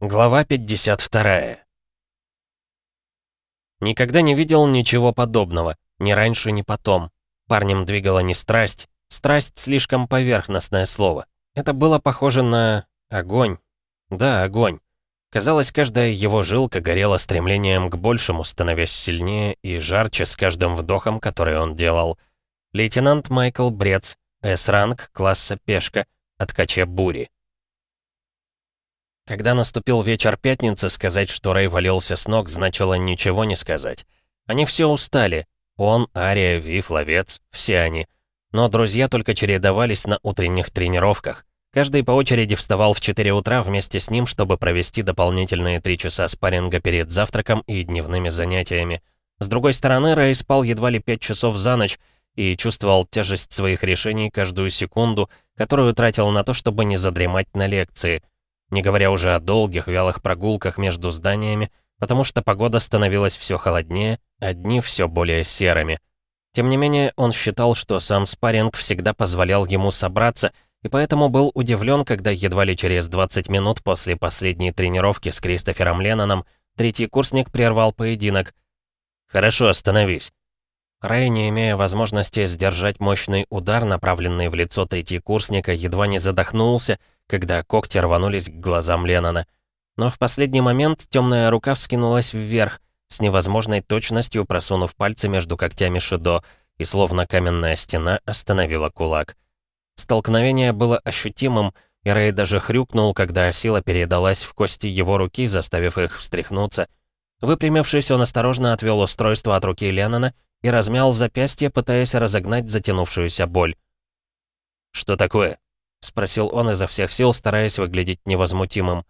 Глава 52 Никогда не видел ничего подобного, ни раньше, ни потом. Парнем двигала не страсть. Страсть — слишком поверхностное слово. Это было похоже на... огонь. Да, огонь. Казалось, каждая его жилка горела стремлением к большему, становясь сильнее и жарче с каждым вдохом, который он делал. Лейтенант Майкл Брец, С-ранг, класса пешка, от каче бури. Когда наступил вечер пятницы, сказать, что Рэй валился с ног, значило ничего не сказать. Они все устали. Он, Ария, Вив, Ловец, все они. Но друзья только чередовались на утренних тренировках. Каждый по очереди вставал в 4 утра вместе с ним, чтобы провести дополнительные 3 часа спарринга перед завтраком и дневными занятиями. С другой стороны, Рэй спал едва ли 5 часов за ночь и чувствовал тяжесть своих решений каждую секунду, которую тратил на то, чтобы не задремать на лекции — не говоря уже о долгих вялых прогулках между зданиями, потому что погода становилась все холоднее, а дни все более серыми. Тем не менее, он считал, что сам спарринг всегда позволял ему собраться, и поэтому был удивлен, когда едва ли через 20 минут после последней тренировки с Кристофером Ленноном третий курсник прервал поединок. «Хорошо, остановись». Рэй, не имея возможности сдержать мощный удар, направленный в лицо третьекурсника, едва не задохнулся, когда когти рванулись к глазам Леннона. Но в последний момент темная рука вскинулась вверх, с невозможной точностью просунув пальцы между когтями Шидо, и словно каменная стена остановила кулак. Столкновение было ощутимым, и Рэй даже хрюкнул, когда сила передалась в кости его руки, заставив их встряхнуться. Выпрямившись, он осторожно отвел устройство от руки Леннона и размял запястье, пытаясь разогнать затянувшуюся боль. «Что такое?» — спросил он изо всех сил, стараясь выглядеть невозмутимым.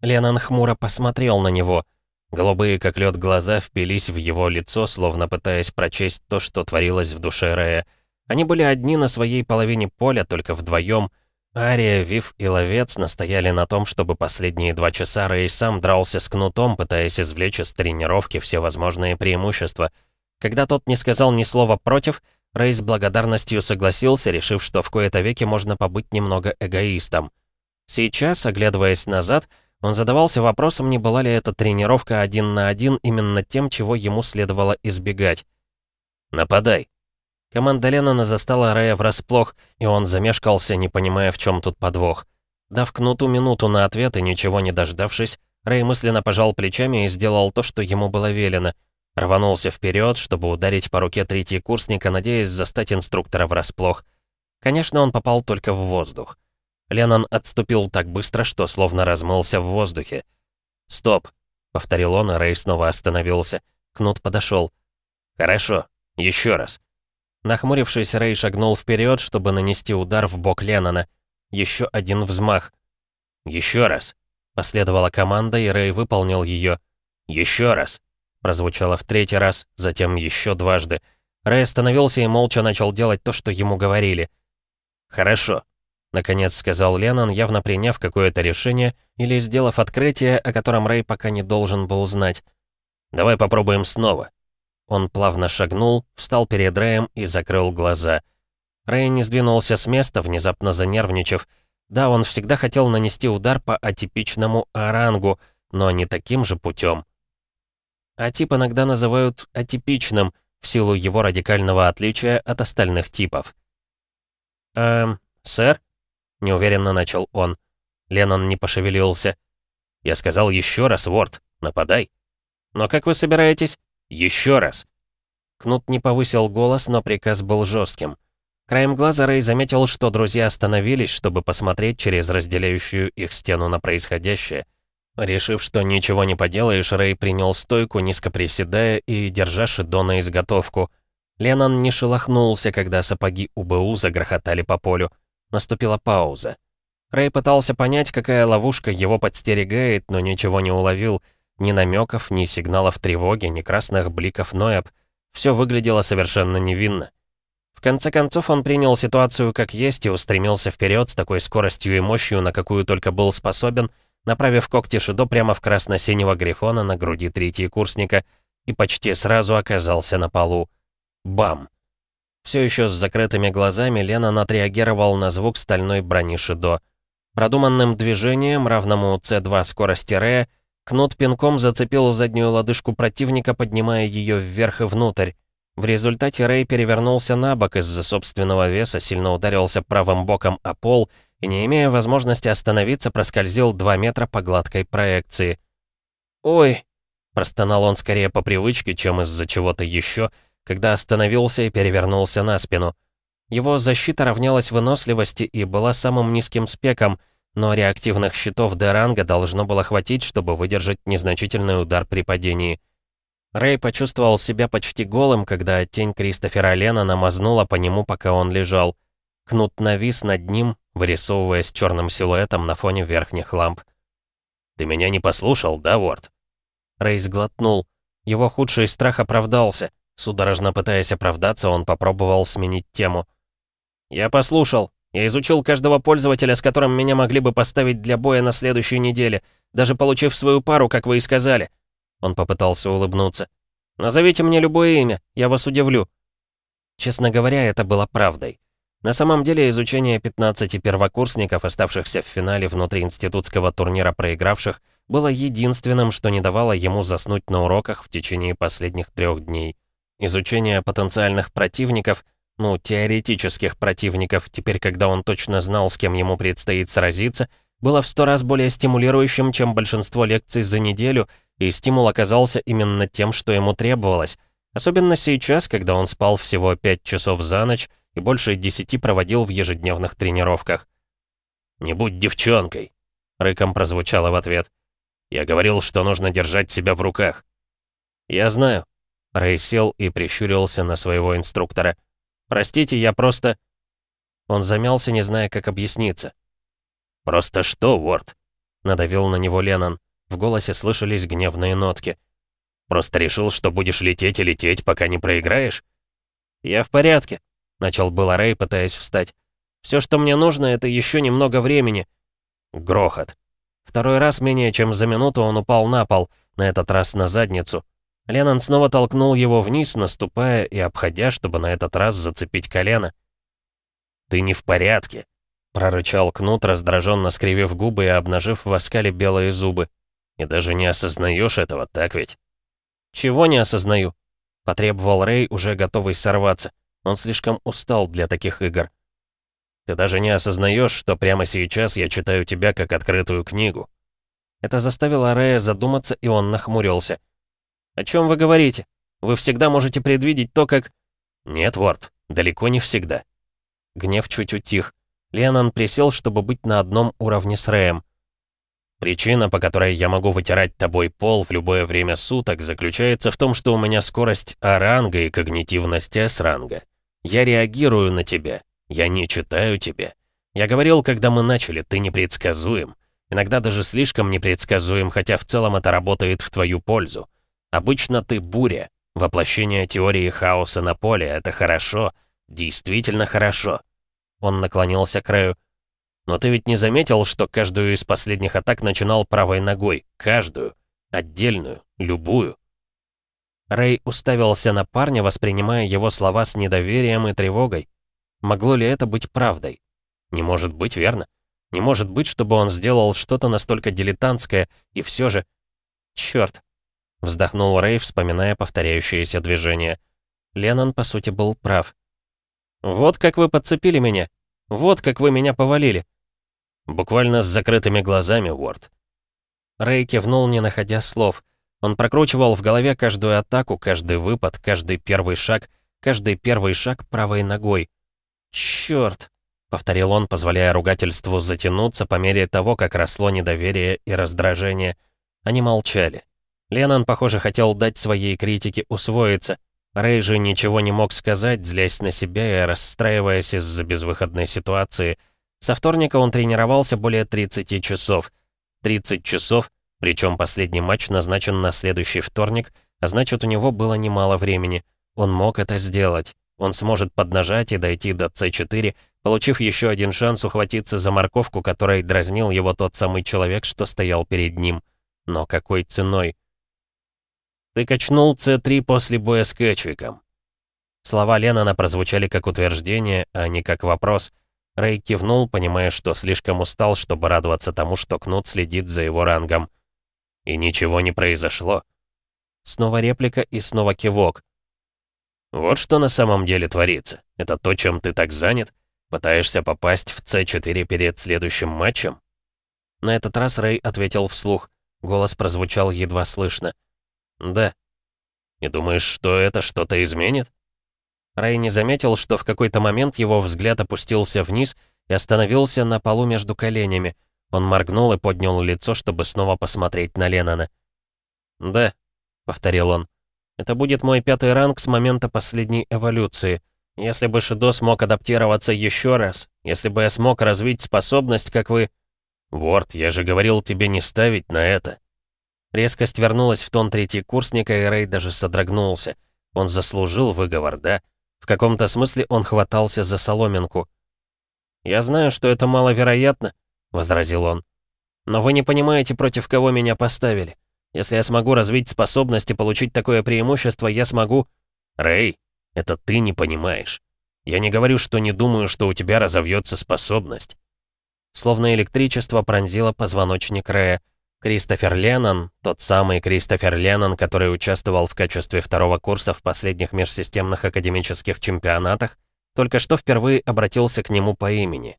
Леннон хмуро посмотрел на него. Голубые, как лед, глаза впились в его лицо, словно пытаясь прочесть то, что творилось в душе Рэя. Они были одни на своей половине поля, только вдвоем. Ария, Вив и Ловец настояли на том, чтобы последние два часа Рэй сам дрался с кнутом, пытаясь извлечь из тренировки все возможные преимущества. Когда тот не сказал ни слова против, Рэй с благодарностью согласился, решив, что в кои-то веки можно побыть немного эгоистом. Сейчас, оглядываясь назад, он задавался вопросом, не была ли эта тренировка один на один именно тем, чего ему следовало избегать. «Нападай!» Команда Леннона застала Рэя врасплох, и он замешкался, не понимая, в чем тут подвох. Дав Кнуту минуту на ответ и ничего не дождавшись, Рэй мысленно пожал плечами и сделал то, что ему было велено — Рванулся вперед, чтобы ударить по руке курсника, надеясь застать инструктора врасплох. Конечно, он попал только в воздух. Леннон отступил так быстро, что словно размылся в воздухе. «Стоп!» — повторил он, а Рэй снова остановился. Кнут подошел. «Хорошо, еще раз». Нахмурившись, Рэй шагнул вперед, чтобы нанести удар в бок Леннона. Еще один взмах. «Еще раз!» — последовала команда, и Рэй выполнил ее. «Еще раз!» Прозвучало в третий раз, затем еще дважды. Рэй остановился и молча начал делать то, что ему говорили. «Хорошо», — наконец сказал Леннон, явно приняв какое-то решение или сделав открытие, о котором Рэй пока не должен был знать. «Давай попробуем снова». Он плавно шагнул, встал перед Рэем и закрыл глаза. Рэй не сдвинулся с места, внезапно занервничав. Да, он всегда хотел нанести удар по атипичному орангу, но не таким же путем. А тип иногда называют атипичным, в силу его радикального отличия от остальных типов. «Эм, сэр?» — неуверенно начал он. Леннон не пошевелился. «Я сказал еще раз, Ворд, нападай». «Но как вы собираетесь?» «Еще раз». Кнут не повысил голос, но приказ был жестким. Краем глаза Рэй заметил, что друзья остановились, чтобы посмотреть через разделяющую их стену на происходящее. Решив, что ничего не поделаешь, Рэй принял стойку, низко приседая и держа Шидо на изготовку. Леннон не шелохнулся, когда сапоги УБУ загрохотали по полю. Наступила пауза. Рэй пытался понять, какая ловушка его подстерегает, но ничего не уловил. Ни намеков, ни сигналов тревоги, ни красных бликов Ноэб. Все выглядело совершенно невинно. В конце концов, он принял ситуацию как есть и устремился вперед с такой скоростью и мощью, на какую только был способен — направив когти Шидо прямо в красно-синего грифона на груди курсника и почти сразу оказался на полу. Бам! Все еще с закрытыми глазами Лена отреагировал на звук стальной брони Шидо. Продуманным движением, равному C2 скорости Рея, Кнут пинком зацепил заднюю лодыжку противника, поднимая ее вверх и внутрь. В результате Рэй перевернулся на бок из-за собственного веса, сильно ударился правым боком о пол и, не имея возможности остановиться, проскользил 2 метра по гладкой проекции. «Ой!» — простонал он скорее по привычке, чем из-за чего-то еще, когда остановился и перевернулся на спину. Его защита равнялась выносливости и была самым низким спеком, но реактивных щитов Деранга должно было хватить, чтобы выдержать незначительный удар при падении. Рэй почувствовал себя почти голым, когда тень Кристофера Лена намазнула по нему, пока он лежал. Кнут навис над ним, вырисовываясь черным силуэтом на фоне верхних ламп. «Ты меня не послушал, да, Ворд?» Рэй сглотнул. Его худший страх оправдался. Судорожно пытаясь оправдаться, он попробовал сменить тему. «Я послушал. Я изучил каждого пользователя, с которым меня могли бы поставить для боя на следующей неделе, даже получив свою пару, как вы и сказали». Он попытался улыбнуться. «Назовите мне любое имя, я вас удивлю». Честно говоря, это было правдой. На самом деле, изучение 15 первокурсников, оставшихся в финале внутриинститутского турнира проигравших, было единственным, что не давало ему заснуть на уроках в течение последних трех дней. Изучение потенциальных противников, ну, теоретических противников, теперь когда он точно знал, с кем ему предстоит сразиться, было в сто раз более стимулирующим, чем большинство лекций за неделю, и стимул оказался именно тем, что ему требовалось. Особенно сейчас, когда он спал всего 5 часов за ночь и больше 10 проводил в ежедневных тренировках. «Не будь девчонкой», — рыком прозвучало в ответ. «Я говорил, что нужно держать себя в руках». «Я знаю». Рэй сел и прищурился на своего инструктора. «Простите, я просто...» Он замялся, не зная, как объясниться. «Просто что, Уорд?» — надавил на него Леннон. В голосе слышались гневные нотки. «Просто решил, что будешь лететь и лететь, пока не проиграешь?» «Я в порядке», — начал было Рэй, пытаясь встать. «Все, что мне нужно, это еще немного времени». Грохот. Второй раз менее чем за минуту он упал на пол, на этот раз на задницу. Леннон снова толкнул его вниз, наступая и обходя, чтобы на этот раз зацепить колено. «Ты не в порядке», — прорычал Кнут, раздраженно скривив губы и обнажив в оскале белые зубы. И даже не осознаешь этого, так ведь? Чего не осознаю? Потребовал Рэй, уже готовый сорваться. Он слишком устал для таких игр. Ты даже не осознаешь, что прямо сейчас я читаю тебя как открытую книгу. Это заставило Рэя задуматься, и он нахмурился. «О чем вы говорите? Вы всегда можете предвидеть то, как...» «Нет, Уорд, далеко не всегда». Гнев чуть утих. Леннон присел, чтобы быть на одном уровне с Рэем. Причина, по которой я могу вытирать тобой пол в любое время суток, заключается в том, что у меня скорость А-ранга и когнитивность С-ранга. Я реагирую на тебя. Я не читаю тебя. Я говорил, когда мы начали, ты непредсказуем. Иногда даже слишком непредсказуем, хотя в целом это работает в твою пользу. Обычно ты буря. Воплощение теории хаоса на поле — это хорошо. Действительно хорошо. Он наклонился к краю. Но ты ведь не заметил, что каждую из последних атак начинал правой ногой? Каждую. Отдельную. Любую. Рэй уставился на парня, воспринимая его слова с недоверием и тревогой. Могло ли это быть правдой? Не может быть, верно? Не может быть, чтобы он сделал что-то настолько дилетантское, и все же... Черт! Вздохнул Рэй, вспоминая повторяющиеся движения. Леннон, по сути, был прав. «Вот как вы подцепили меня. Вот как вы меня повалили. Буквально с закрытыми глазами, Уорд. Рэй кивнул, не находя слов. Он прокручивал в голове каждую атаку, каждый выпад, каждый первый шаг, каждый первый шаг правой ногой. «Чёрт!» — повторил он, позволяя ругательству затянуться по мере того, как росло недоверие и раздражение. Они молчали. Леннон, похоже, хотел дать своей критике усвоиться. Рэй же ничего не мог сказать, злясь на себя и расстраиваясь из-за безвыходной ситуации — со вторника он тренировался более 30 часов. 30 часов, причем последний матч назначен на следующий вторник, а значит у него было немало времени. Он мог это сделать. Он сможет поднажать и дойти до C4, получив еще один шанс ухватиться за морковку, которой дразнил его тот самый человек, что стоял перед ним. Но какой ценой? «Ты качнул C3 после боя с Кэтчвиком». Слова Леннона прозвучали как утверждение, а не как вопрос — Рэй кивнул, понимая, что слишком устал, чтобы радоваться тому, что Кнут следит за его рангом. И ничего не произошло. Снова реплика и снова кивок. Вот что на самом деле творится. Это то, чем ты так занят? Пытаешься попасть в С4 перед следующим матчем? На этот раз Рэй ответил вслух. Голос прозвучал едва слышно. «Да». «И думаешь, что это что-то изменит?» Рэй не заметил, что в какой-то момент его взгляд опустился вниз и остановился на полу между коленями. Он моргнул и поднял лицо, чтобы снова посмотреть на Леннона. «Да», — повторил он, — «это будет мой пятый ранг с момента последней эволюции. Если бы Шидо смог адаптироваться еще раз, если бы я смог развить способность, как вы...» «Ворд, я же говорил тебе не ставить на это». Резкость вернулась в тон третий курсника, и Рэй даже содрогнулся. Он заслужил выговор, да? В каком-то смысле он хватался за соломинку. «Я знаю, что это маловероятно», — возразил он. «Но вы не понимаете, против кого меня поставили. Если я смогу развить способность и получить такое преимущество, я смогу...» «Рэй, это ты не понимаешь. Я не говорю, что не думаю, что у тебя разовьется способность». Словно электричество пронзило позвоночник Рэя. Кристофер Леннон, тот самый Кристофер Леннон, который участвовал в качестве второго курса в последних межсистемных академических чемпионатах, только что впервые обратился к нему по имени.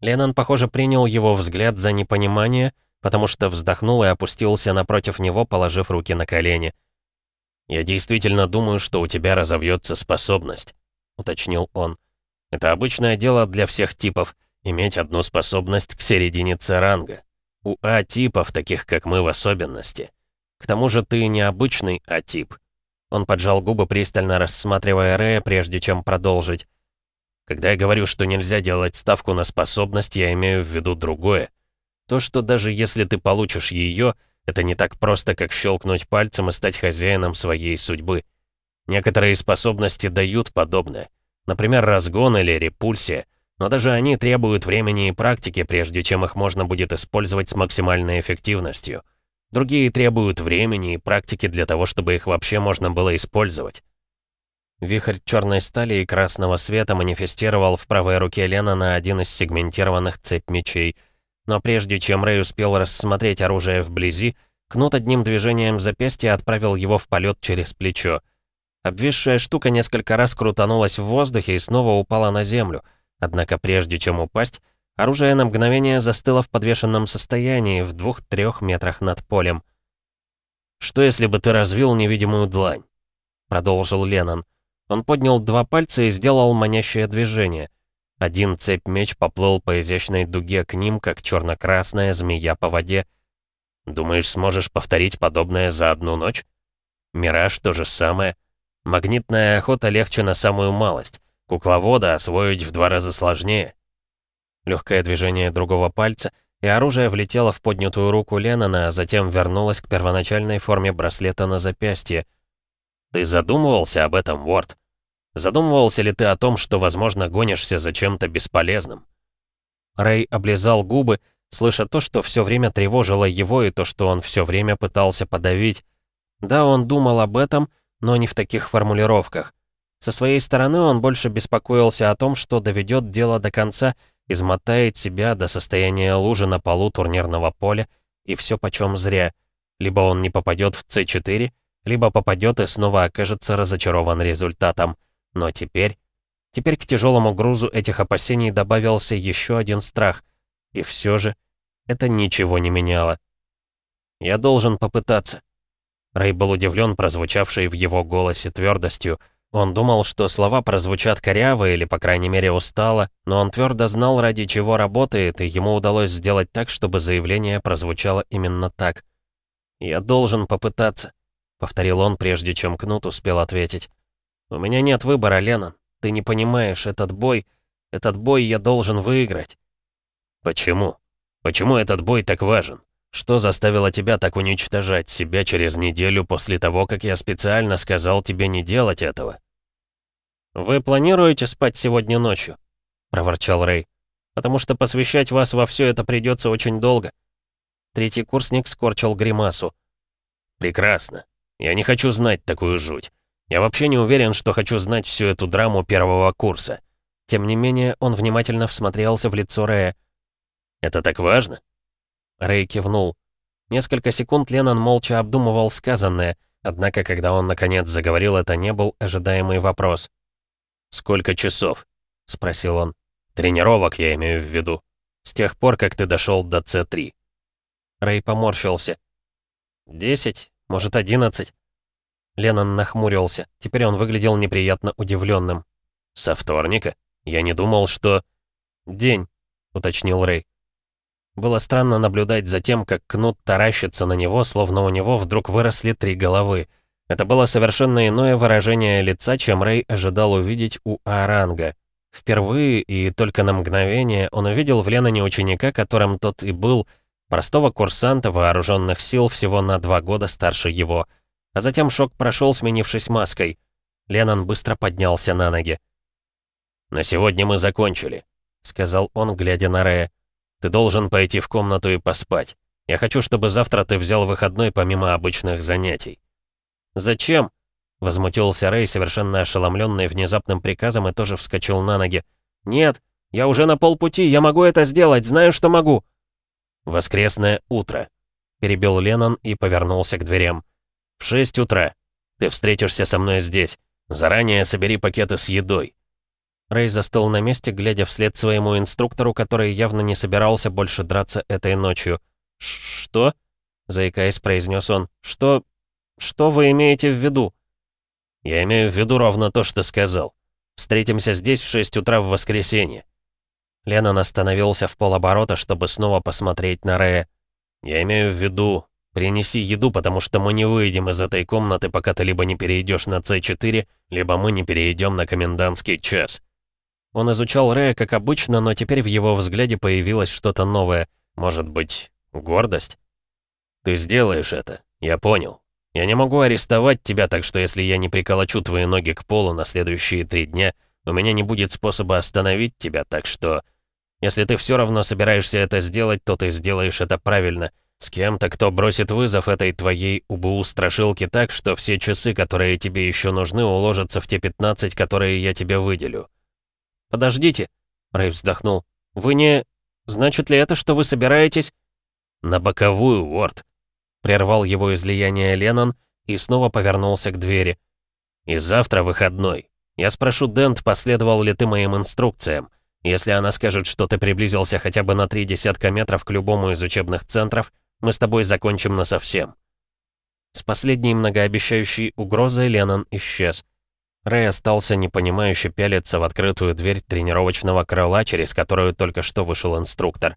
Леннон, похоже, принял его взгляд за непонимание, потому что вздохнул и опустился напротив него, положив руки на колени. «Я действительно думаю, что у тебя разовьется способность», — уточнил он. «Это обычное дело для всех типов — иметь одну способность к середине ранга. У А-типов, таких как мы в особенности. К тому же ты необычный А-тип. Он поджал губы, пристально рассматривая Рэя, прежде чем продолжить. Когда я говорю, что нельзя делать ставку на способность, я имею в виду другое. То, что даже если ты получишь ее, это не так просто, как щелкнуть пальцем и стать хозяином своей судьбы. Некоторые способности дают подобное. Например, разгон или репульсия — но даже они требуют времени и практики, прежде чем их можно будет использовать с максимальной эффективностью. Другие требуют времени и практики для того, чтобы их вообще можно было использовать. Вихрь черной стали и красного света манифестировал в правой руке Лена на один из сегментированных цепь мечей. Но прежде чем Рэй успел рассмотреть оружие вблизи, Кнут одним движением запястья отправил его в полет через плечо. Обвисшая штука несколько раз крутанулась в воздухе и снова упала на землю — Однако прежде чем упасть, оружие на мгновение застыло в подвешенном состоянии в двух-трех метрах над полем. «Что если бы ты развил невидимую длань?» Продолжил Леннон. Он поднял два пальца и сделал манящее движение. Один цепь-меч поплыл по изящной дуге к ним, как черно-красная змея по воде. «Думаешь, сможешь повторить подобное за одну ночь?» «Мираж — то же самое. Магнитная охота легче на самую малость. Кукловода освоить в два раза сложнее. Легкое движение другого пальца, и оружие влетело в поднятую руку Леннона, а затем вернулось к первоначальной форме браслета на запястье. «Ты задумывался об этом, Уорд? Задумывался ли ты о том, что, возможно, гонишься за чем-то бесполезным?» Рэй облизал губы, слыша то, что все время тревожило его, и то, что он все время пытался подавить. Да, он думал об этом, но не в таких формулировках. Со своей стороны он больше беспокоился о том, что доведет дело до конца, измотает себя до состояния лужи на полу турнирного поля, и все почем зря. Либо он не попадет в С4, либо попадет и снова окажется разочарован результатом. Но теперь... Теперь к тяжелому грузу этих опасений добавился еще один страх. И все же это ничего не меняло. «Я должен попытаться». Рэй был удивлен прозвучавшей в его голосе твердостью, он думал, что слова прозвучат коряво или, по крайней мере, устало, но он твердо знал, ради чего работает, и ему удалось сделать так, чтобы заявление прозвучало именно так. «Я должен попытаться», — повторил он, прежде чем Кнут успел ответить. «У меня нет выбора, Лена. Ты не понимаешь, этот бой... Этот бой я должен выиграть». «Почему? Почему этот бой так важен? Что заставило тебя так уничтожать себя через неделю после того, как я специально сказал тебе не делать этого?» «Вы планируете спать сегодня ночью?» — проворчал Рэй. «Потому что посвящать вас во все это придется очень долго». Третий курсник скорчил гримасу. «Прекрасно. Я не хочу знать такую жуть. Я вообще не уверен, что хочу знать всю эту драму первого курса. Тем не менее, он внимательно всмотрелся в лицо Рэя. «Это так важно?» Рэй кивнул. Несколько секунд Леннон молча обдумывал сказанное, однако, когда он наконец заговорил, это не был ожидаемый вопрос. «Сколько часов?» — спросил он. «Тренировок я имею в виду. С тех пор, как ты дошел до С3». Рэй поморщился. «Десять, может, одиннадцать». Леннон нахмурился. Теперь он выглядел неприятно удивленным. «Со вторника? Я не думал, что...» «День», — уточнил Рэй. Было странно наблюдать за тем, как Кнут таращится на него, словно у него вдруг выросли три головы. Это было совершенно иное выражение лица, чем Рэй ожидал увидеть у Аранга. Впервые и только на мгновение он увидел в Леноне ученика, которым тот и был, простого курсанта вооруженных сил всего на два года старше его. А затем шок прошел, сменившись маской. Леннон быстро поднялся на ноги. «На сегодня мы закончили», — сказал он, глядя на Рэя. Ты должен пойти в комнату и поспать. Я хочу, чтобы завтра ты взял выходной помимо обычных занятий». «Зачем?» — возмутился Рэй, совершенно ошеломленный внезапным приказом, и тоже вскочил на ноги. «Нет, я уже на полпути, я могу это сделать, знаю, что могу». «Воскресное утро», — перебил Леннон и повернулся к дверям. «В шесть утра. Ты встретишься со мной здесь. Заранее собери пакеты с едой. Рэй застыл на месте, глядя вслед своему инструктору, который явно не собирался больше драться этой ночью. «Что?» — заикаясь, произнес он. «Что... что вы имеете в виду?» «Я имею в виду ровно то, что сказал. Встретимся здесь в 6 утра в воскресенье». Леннон остановился в полоборота, чтобы снова посмотреть на Рэя. «Я имею в виду, принеси еду, потому что мы не выйдем из этой комнаты, пока ты либо не перейдешь на С4, либо мы не перейдем на комендантский час». Он изучал Рэя как обычно, но теперь в его взгляде появилось что-то новое. Может быть, гордость? «Ты сделаешь это, я понял. Я не могу арестовать тебя, так что если я не приколочу твои ноги к полу на следующие три дня, у меня не будет способа остановить тебя, так что... Если ты все равно собираешься это сделать, то ты сделаешь это правильно. С кем-то, кто бросит вызов этой твоей УБУ-страшилке так, что все часы, которые тебе еще нужны, уложатся в те 15, которые я тебе выделю. «Подождите», — Рэй вздохнул. «Вы не... Значит ли это, что вы собираетесь...» «На боковую, Уорд», — прервал его излияние Леннон и снова повернулся к двери. «И завтра выходной. Я спрошу Дент, последовал ли ты моим инструкциям. Если она скажет, что ты приблизился хотя бы на три десятка метров к любому из учебных центров, мы с тобой закончим насовсем». С последней многообещающей угрозой Леннон исчез. Рэй остался непонимающе пялиться в открытую дверь тренировочного крыла, через которую только что вышел инструктор.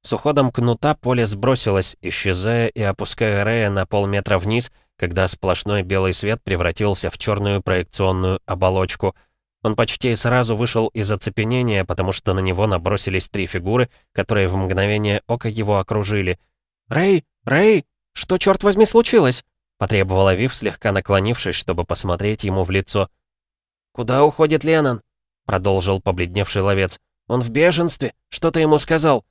С уходом кнута поле сбросилось, исчезая и опуская Рэя на полметра вниз, когда сплошной белый свет превратился в черную проекционную оболочку. Он почти сразу вышел из оцепенения, потому что на него набросились три фигуры, которые в мгновение ока его окружили. «Рэй! Рэй! Что, черт возьми, случилось?» — потребовала Вив, слегка наклонившись, чтобы посмотреть ему в лицо. «Куда уходит Леннон?» — продолжил побледневший ловец. «Он в бешенстве? Что ты ему сказал?»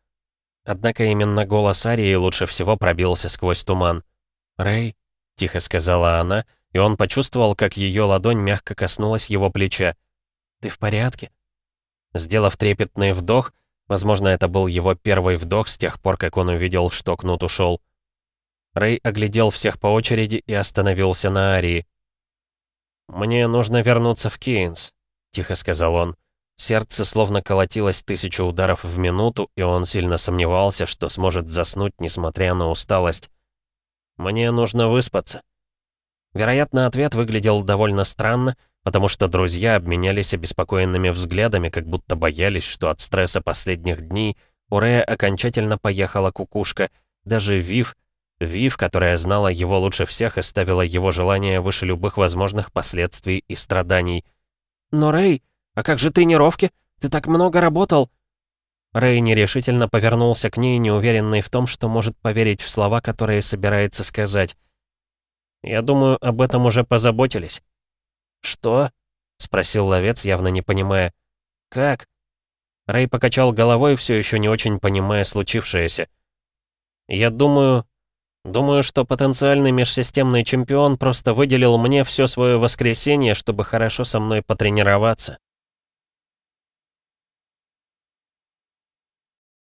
Однако именно голос Арии лучше всего пробился сквозь туман. «Рэй», — тихо сказала она, и он почувствовал, как ее ладонь мягко коснулась его плеча. «Ты в порядке?» Сделав трепетный вдох, возможно, это был его первый вдох с тех пор, как он увидел, что Кнут ушел. Рэй оглядел всех по очереди и остановился на Арии. «Мне нужно вернуться в Кейнс», — тихо сказал он. Сердце словно колотилось тысячу ударов в минуту, и он сильно сомневался, что сможет заснуть, несмотря на усталость. «Мне нужно выспаться». Вероятно, ответ выглядел довольно странно, потому что друзья обменялись обеспокоенными взглядами, как будто боялись, что от стресса последних дней у Рэя окончательно поехала кукушка. Даже Вив, Вив, которая знала его лучше всех и ставила его желание выше любых возможных последствий и страданий. «Но, Рэй, а как же тренировки? Ты так много работал!» Рэй нерешительно повернулся к ней, неуверенный в том, что может поверить в слова, которые собирается сказать. «Я думаю, об этом уже позаботились». «Что?» — спросил ловец, явно не понимая. «Как?» Рэй покачал головой, все еще не очень понимая случившееся. «Я думаю, Думаю, что потенциальный межсистемный чемпион просто выделил мне все свое воскресенье, чтобы хорошо со мной потренироваться.